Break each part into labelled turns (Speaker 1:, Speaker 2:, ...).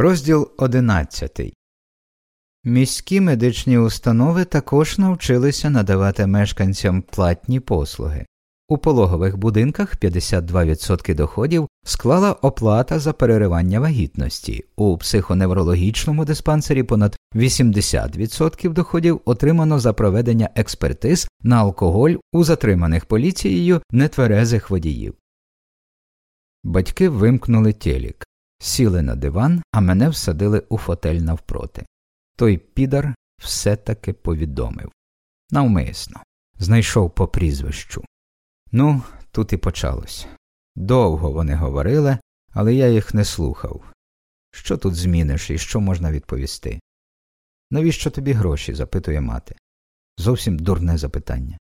Speaker 1: Розділ 11 Міські медичні установи також навчилися надавати мешканцям платні послуги. У пологових будинках 52% доходів склала оплата за переривання вагітності, у психоневрологічному диспансері понад 80% доходів отримано за проведення експертиз на алкоголь у затриманих поліцією нетверезих водіїв. Батьки вимкнули телік, сіли на диван, а мене всадили у фотель навпроти. Той підар все таки повідомив навмисно, знайшов по прізвищу. Ну, тут і почалось. Довго вони говорили, але я їх не слухав. Що тут зміниш і що можна відповісти? Навіщо тобі гроші? запитує мати. Зовсім дурне запитання.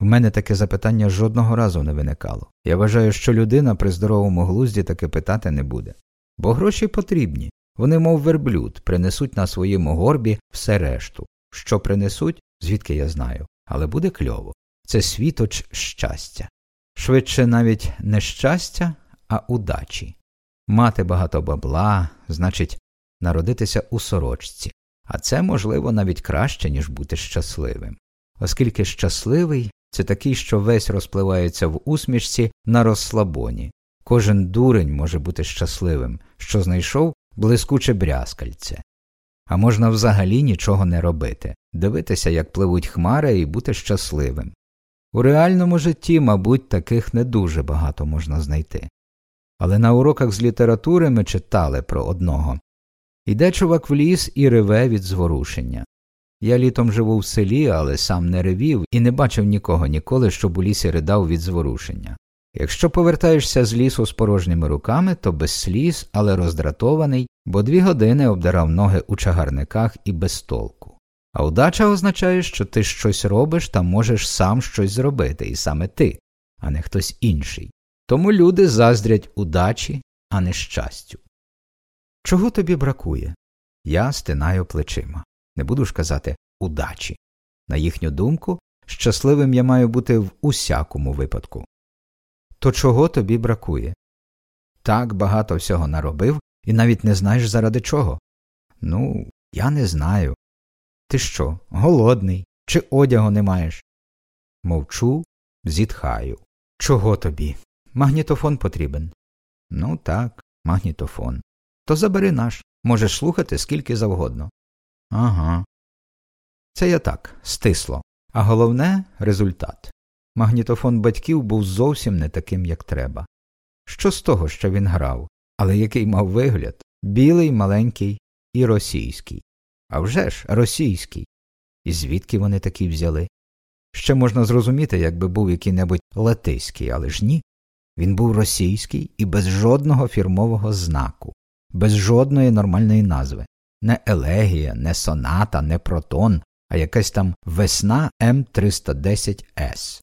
Speaker 1: В мене таке запитання жодного разу не виникало. Я вважаю, що людина при здоровому глузді таке питати не буде. Бо гроші потрібні. Вони, мов верблюд, принесуть на своєму горбі все решту. Що принесуть, звідки я знаю, але буде кльово. Це світоч щастя. Швидше навіть не щастя, а удачі. Мати багато бабла, значить, народитися у сорочці, а це, можливо, навіть краще, ніж бути щасливим. Оскільки щасливий це такий, що весь розпливається в усмішці на розслабоні. Кожен дурень може бути щасливим, що знайшов блискуче брязкальце. А можна взагалі нічого не робити, дивитися, як пливуть хмари, і бути щасливим. У реальному житті, мабуть, таких не дуже багато можна знайти. Але на уроках з літератури ми читали про одного Іде чувак в ліс і реве від зворушення. Я літом живу в селі, але сам не ревів і не бачив нікого ніколи, щоб у лісі ридав від зворушення. Якщо повертаєшся з лісу з порожніми руками, то без сліз, але роздратований, бо дві години обдирав ноги у чагарниках і без толку. А удача означає, що ти щось робиш та можеш сам щось зробити, і саме ти, а не хтось інший. Тому люди заздрять удачі, а не щастю. Чого тобі бракує? Я стинаю плечима. Не буду ж казати удачі. На їхню думку, щасливим я маю бути в усякому випадку. То чого тобі бракує? Так багато всього наробив і навіть не знаєш заради чого. Ну, я не знаю. Ти що, голодний, чи одягу не маєш? Мовчу, зітхаю. Чого тобі? Магнітофон потрібен. Ну так, магнітофон. То забери наш. Можеш слухати скільки завгодно. Ага. Це я так, стисло. А головне результат. Магнітофон батьків був зовсім не таким, як треба. Що з того, що він грав, але який мав вигляд білий, маленький і російський. А вже ж російський. І звідки вони такі взяли? Ще можна зрозуміти, якби був який небудь латиський, але ж ні. Він був російський і без жодного фірмового знаку, без жодної нормальної назви не елегія, не соната, не протон, а якась там весна М310С.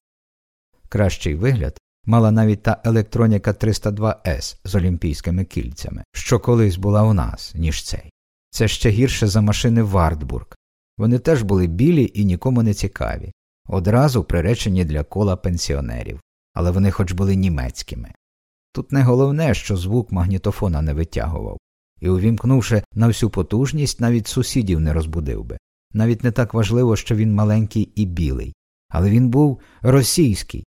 Speaker 1: Кращий вигляд мала навіть та електроніка 302С з олімпійськими кільцями, що колись була у нас, ніж цей. Це ще гірше за машини Вартбург. Вони теж були білі і нікому не цікаві, одразу приречені для кола пенсіонерів, але вони хоч були німецькими. Тут не головне, що звук магнітофона не витягував, і, увімкнувши на всю потужність, навіть сусідів не розбудив би. Навіть не так важливо, що він маленький і білий, але він був російський,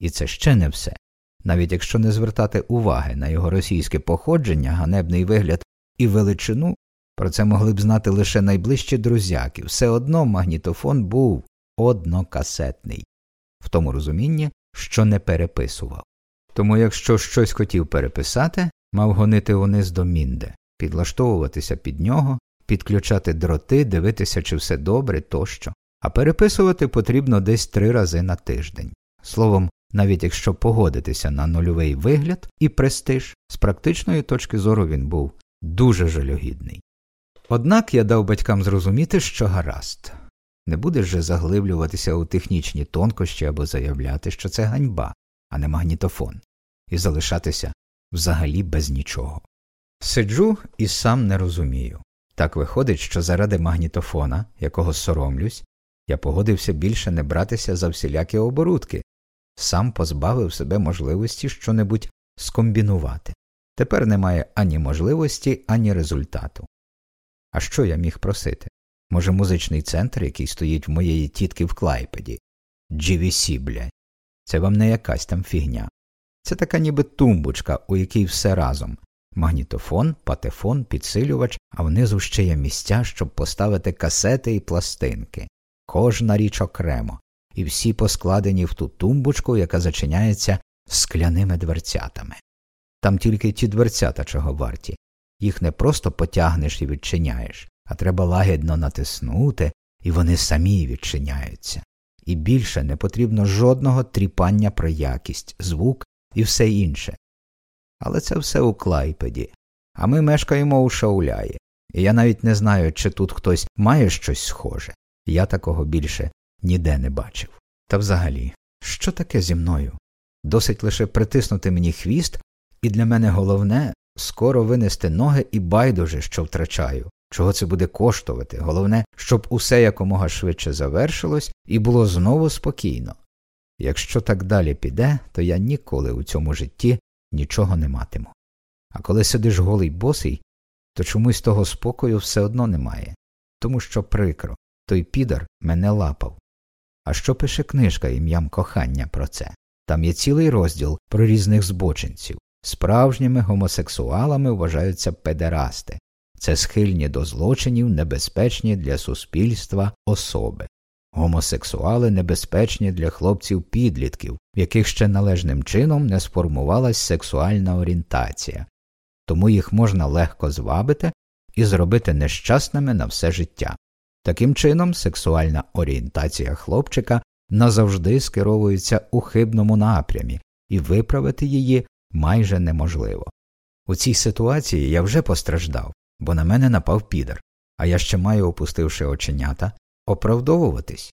Speaker 1: і це ще не все. Навіть якщо не звертати уваги на його російське походження, ганебний вигляд і величину, про це могли б знати лише найближчі друзяки, все одно магнітофон був однокасетний, в тому розумінні, що не переписував. Тому якщо щось хотів переписати, мав гонити униз до мінде, підлаштовуватися під нього, підключати дроти, дивитися, чи все добре тощо, а переписувати потрібно десь три рази на тиждень. Словом, навіть якщо погодитися на нульовий вигляд і престиж, з практичної точки зору він був дуже жалюгідний. Однак я дав батькам зрозуміти, що гаразд, не будеш же заглиблюватися у технічні тонкощі або заявляти, що це ганьба, а не магнітофон, і залишатися взагалі без нічого. Сиджу і сам не розумію. Так виходить, що заради магнітофона, якого соромлюсь, я погодився більше не братися за всілякі оборудки, сам позбавив себе можливості щонебудь скомбінувати. Тепер немає ані можливості, ані результату. А що я міг просити? Може, музичний центр, який стоїть в моєї тітки в Клайпеді? GVC, блядь. Це вам не якась там фігня. Це така ніби тумбочка, у якій все разом магнітофон, патефон, підсилювач, а внизу ще є місця, щоб поставити касети і пластинки. Кожна річ окремо, і всі поскладені в ту тумбочку, яка зачиняється скляними дверцятами. Там тільки ті дверцята чого варті. Їх не просто потягнеш і відчиняєш, а треба лагідно натиснути, і вони самі відчиняються. І більше не потрібно жодного тріпання про якість, звук і все інше. Але це все у Клайпеді, а ми мешкаємо у Шауляї, і я навіть не знаю, чи тут хтось має щось схоже. Я такого більше ніде не бачив. Та взагалі, що таке зі мною? Досить лише притиснути мені хвіст, і для мене головне скоро винести ноги і байдуже, що втрачаю, чого це буде коштувати. Головне, щоб усе якомога швидше завершилось і було знову спокійно. Якщо так далі піде, то я ніколи у цьому житті нічого не матиму. А коли сидиш голий босий, то чомусь того спокою все одно немає, тому що прикро, той підар мене лапав. А що пише книжка ім'ям кохання про це? Там є цілий розділ про різних збочинців. Справжніми гомосексуалами вважаються педерасти, це схильні до злочинів, небезпечні для суспільства особи. Гомосексуали небезпечні для хлопців підлітків, в яких ще належним чином не сформувалась сексуальна орієнтація, тому їх можна легко звабити і зробити нещасними на все життя. Таким чином, сексуальна орієнтація хлопчика назавжди скеровується у хибному напрямі, і виправити її майже неможливо. У цій ситуації я вже постраждав, бо на мене напав підар, а я ще маю, опустивши оченята, оправдовуватись.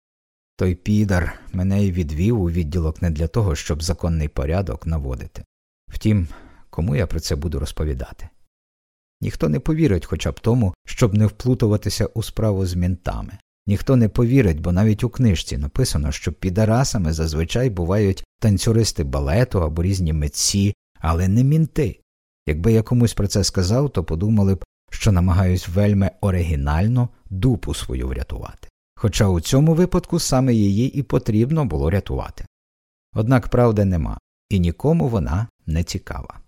Speaker 1: Той підар мене й відвів у відділок не для того, щоб законний порядок наводити. Втім, кому я про це буду розповідати? Ніхто не повірить хоча б тому, щоб не вплутуватися у справу з мінтами. Ніхто не повірить, бо навіть у книжці написано, що підарасами зазвичай бувають танцюристи балету або різні митці, але не мінти. Якби я комусь про це сказав, то подумали б, що намагаюсь вельми оригінально дупу свою врятувати. Хоча у цьому випадку саме її і потрібно було рятувати. Однак правди нема, і нікому вона не цікава.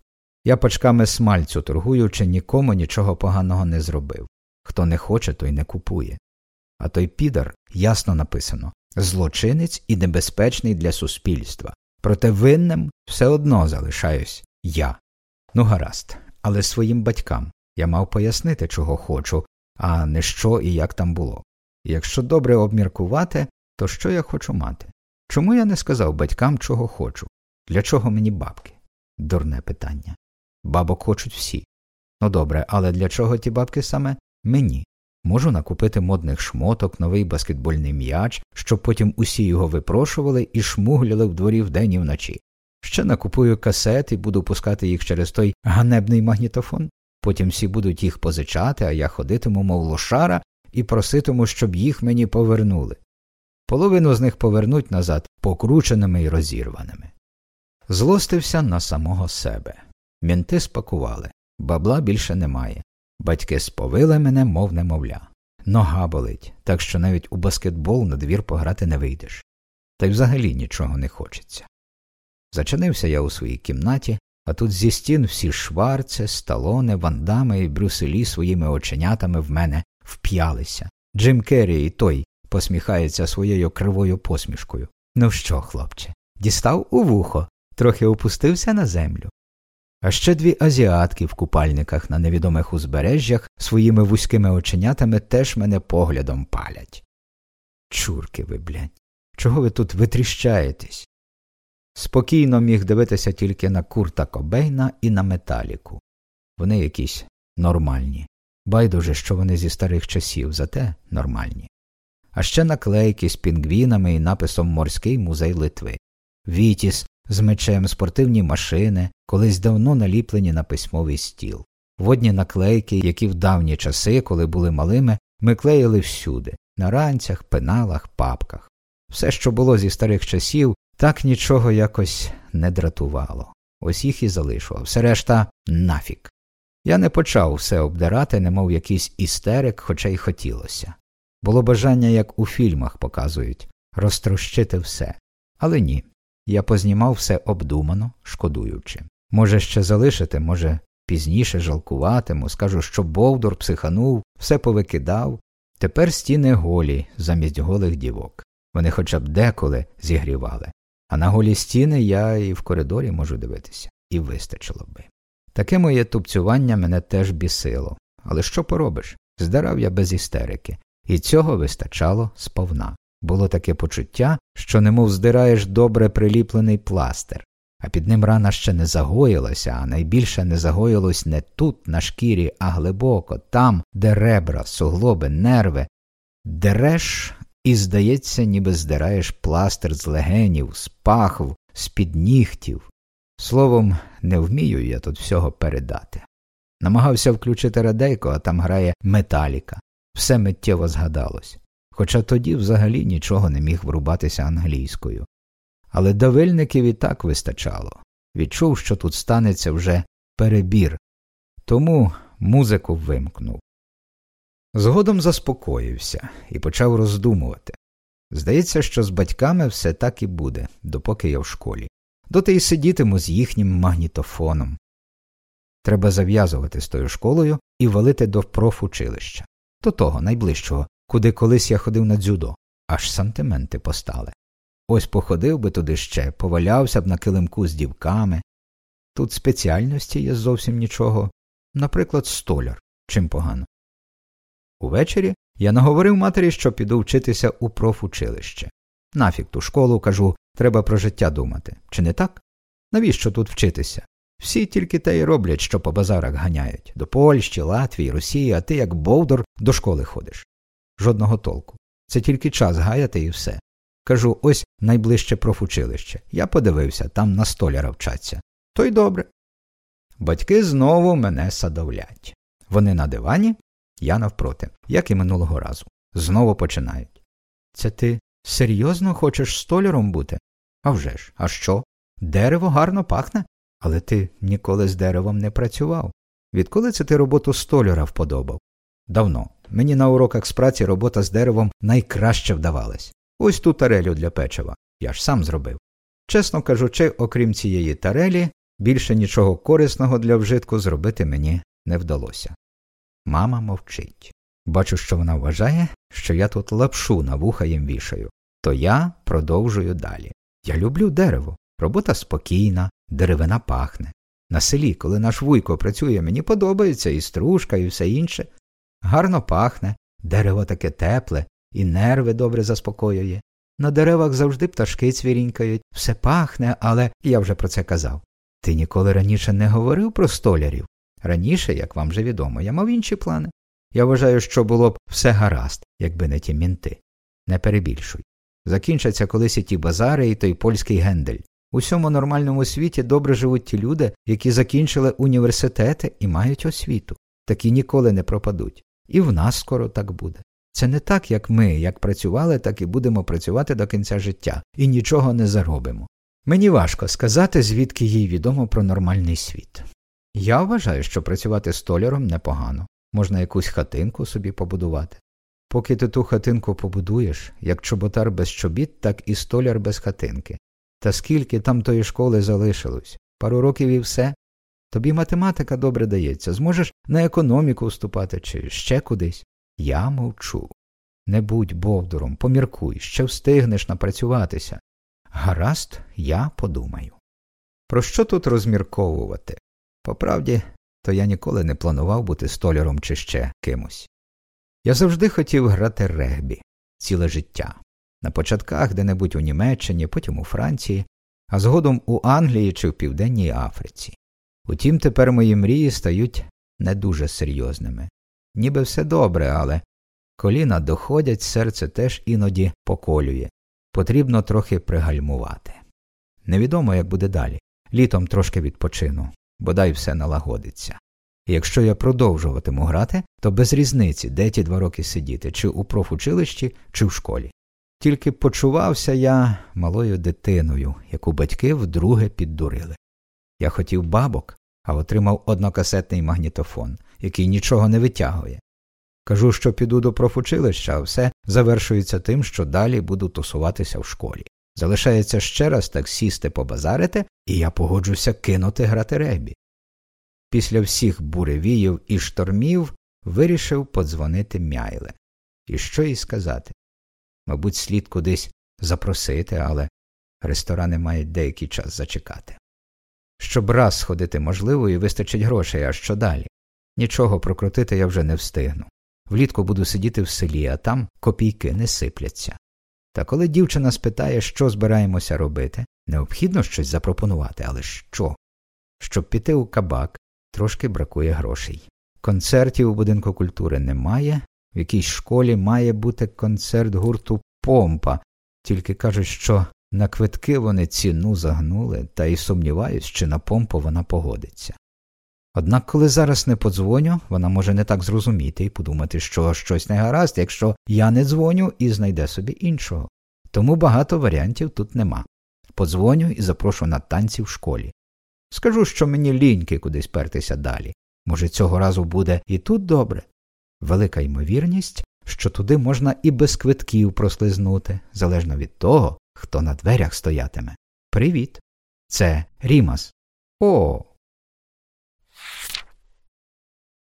Speaker 1: Я пачками смальцю торгуючи, нікому нічого поганого не зробив. Хто не хоче, той не купує. А той підар ясно написано злочинець і небезпечний для суспільства. Проте винним все одно залишаюсь я. Ну, гаразд, але своїм батькам я мав пояснити, чого хочу, а не що і як там було. І якщо добре обміркувати, то що я хочу мати? Чому я не сказав батькам, чого хочу? Для чого мені бабки? Дурне питання. Бабок хочуть всі. Ну добре, але для чого ті бабки саме мені? Можу накупити модних шмоток, новий баскетбольний м'яч, щоб потім усі його випрошували і шмугляли в дворі вдень і вночі. Ще накупую касет і буду пускати їх через той ганебний магнітофон. Потім всі будуть їх позичати, а я ходитиму, мов лошара, і проситиму, щоб їх мені повернули. Половину з них повернуть назад покрученими і розірваними. Злостився на самого себе. Мінти спакували, бабла більше немає. Батьки сповили мене, мов немовля. Нога болить, так що навіть у баскетбол на двір пограти не вийдеш. Та й взагалі нічого не хочеться. Зачинився я у своїй кімнаті, а тут зі стін всі шварце, сталони, вандами і брюселі своїми оченятами в мене вп'ялися. Джим Керрі і той посміхається своєю кривою посмішкою. Ну що, хлопче, дістав у вухо, трохи опустився на землю. А ще дві азіатки в купальниках на невідомих узбережжях своїми вузькими оченятами теж мене поглядом палять. Чурки ви, блядь, чого ви тут витріщаєтесь? Спокійно міг дивитися тільки на курта Кобейна і на металіку. Вони якісь нормальні. Байдуже, що вони зі старих часів, зате нормальні. А ще наклейки з пінгвінами і написом Морський музей Литви, Вітіс з мечем, спортивні машини, колись давно наліплені на письмовий стіл, водні наклейки, які в давні часи, коли були малими, ми клеїли всюди на ранцях, пеналах, папках. Все, що було зі старих часів, так нічого якось не дратувало. ось їх і залишу, а все решта нафік. Я не почав все обдирати, немов якийсь істерик, хоча й хотілося. Було бажання, як у фільмах показують, розтрощити все. Але ні. Я познімав все обдумано, шкодуючи. Може, ще залишити, може, пізніше жалкуватиму, скажу, що Бовдур психанув, все повикидав. Тепер стіни голі замість голих дівок. Вони хоча б деколи зігрівали. А на голі стіни я і в коридорі можу дивитися, і вистачило би. Таке моє тупцювання мене теж бісило. Але що поробиш? Здарав я без істерики, і цього вистачало сповна. Було таке почуття, що немов здираєш добре приліплений пластир, а під ним рана ще не загоїлася, а найбільше не загоїлось не тут, на шкірі, а глибоко, там, де ребра, суглоби, нерви. Дереш і, здається, ніби здираєш пластир з легенів, з пахв, з під нігтів. Словом, не вмію я тут всього передати. Намагався включити радейко, а там грає металіка. Все миттєво згадалось. Хоча тоді взагалі нічого не міг врубатися англійською. Але давильників і так вистачало. Відчув, що тут станеться вже перебір, тому музику вимкнув. Згодом заспокоївся і почав роздумувати. Здається, що з батьками все так і буде, допоки я в школі. Доти й сидітиму з їхнім магнітофоном. Треба зав'язувати з тою школою і валити до профучилища, до того найближчого, куди колись я ходив на дзюдо, аж сантименти постали. Ось походив би туди ще, повалявся б на килимку з дівками. Тут спеціальності є зовсім нічого, наприклад, столяр, чим погано. Увечері я наговорив матері, що піду вчитися у профучилище. Нафік ту школу, кажу, треба про життя думати. Чи не так? Навіщо тут вчитися? Всі тільки те й роблять, що по базарах ганяють до Польщі, Латвії, Росії, а ти, як Бовдор, до школи ходиш. Жодного толку. Це тільки час гаяти і все. Кажу, ось найближче профучилище. Я подивився, там на столяра вчаться. То й добре. Батьки знову мене садовлять. Вони на дивані, я навпроти, як і минулого разу. Знову починають. Це ти серйозно хочеш столяром бути? «А вже ж, а що? Дерево гарно пахне, але ти ніколи з деревом не працював. Відколи це ти роботу столяра вподобав? Давно. Мені на уроках з праці робота з деревом найкраще вдавалась. Ось ту тарелю для печива. Я ж сам зробив. Чесно кажучи, окрім цієї тарелі, більше нічого корисного для вжитку зробити мені не вдалося. Мама мовчить. Бачу, що вона вважає, що я тут лапшу на вуха їм вішаю. То я продовжую далі. Я люблю дерево. Робота спокійна, деревина пахне. На селі, коли наш вуйко працює, мені подобається і стружка, і все інше. Гарно пахне, дерево таке тепле, і нерви добре заспокоює. На деревах завжди пташки цвірінькають, все пахне, але я вже про це казав. Ти ніколи раніше не говорив про столярів. Раніше, як вам вже відомо, я мав інші плани. Я вважаю, що було б все гаразд, якби не ті мінти. Не перебільшуй. Закінчаться колись і ті базари, і той польський гендель. У всьому нормальному світі добре живуть ті люди, які закінчили університети і мають освіту. Такі ніколи не пропадуть. І в нас скоро так буде. Це не так, як ми, як працювали, так і будемо працювати до кінця життя, і нічого не заробимо. Мені важко сказати, звідки їй відомо про нормальний світ. Я вважаю, що працювати столяром непогано, можна якусь хатинку собі побудувати. Поки ти ту хатинку побудуєш, як чоботар без чобіт, так і столяр без хатинки. Та скільки там тої школи залишилось? Пару років і все. Тобі математика добре дається, зможеш на економіку вступати чи ще кудись. Я мовчу. Не будь бовдуром, поміркуй, ще встигнеш напрацюватися. Гаразд, я подумаю. Про що тут розмірковувати? По то я ніколи не планував бути столяром чи ще кимось. Я завжди хотів грати регбі ціле життя. На початках де небудь у Німеччині, потім у Франції, а згодом у Англії чи в Південній Африці. Утім, тепер мої мрії стають не дуже серйозними. Ніби все добре, але коліна доходять, серце теж іноді поколює. Потрібно трохи пригальмувати. Невідомо, як буде далі. Літом трошки відпочину, бодай все налагодиться. І якщо я продовжуватиму грати, то без різниці, де ті два роки сидіти, чи у профучилищі, чи в школі. Тільки почувався я малою дитиною, яку батьки вдруге піддурили. Я хотів бабок, а отримав однокасетний магнітофон, який нічого не витягує. Кажу, що піду до профучилища, а все завершується тим, що далі буду тусуватися в школі. Залишається ще раз так сісти побазарити, і я погоджуся кинути грати регбі. Після всіх буревіїв і штормів вирішив подзвонити Мяйле. І що їй сказати? Мабуть, слід кудись запросити, але ресторани мають деякий час зачекати. Щоб раз сходити можливо і вистачить грошей, а що далі? Нічого прокрутити я вже не встигну. Влітку буду сидіти в селі, а там копійки не сипляться. Та коли дівчина спитає, що збираємося робити, необхідно щось запропонувати, але що? Щоб піти у кабак, трошки бракує грошей. Концертів у будинку культури немає, в якійсь школі має бути концерт гурту Помпа, тільки кажуть, що на квитки вони ціну загнули, та й сумніваюсь, чи на помпу вона погодиться. Однак, коли зараз не подзвоню, вона може не так зрозуміти і подумати, що щось не гаразд, якщо я не дзвоню і знайде собі іншого. Тому багато варіантів тут нема. Подзвоню і запрошу на танці в школі. Скажу, що мені ліньки кудись пертися далі. Може, цього разу буде і тут добре. Велика ймовірність, що туди можна і без квитків прослизнути, залежно від того, хто на дверях стоятиме. Привіт. Це Рімас. О,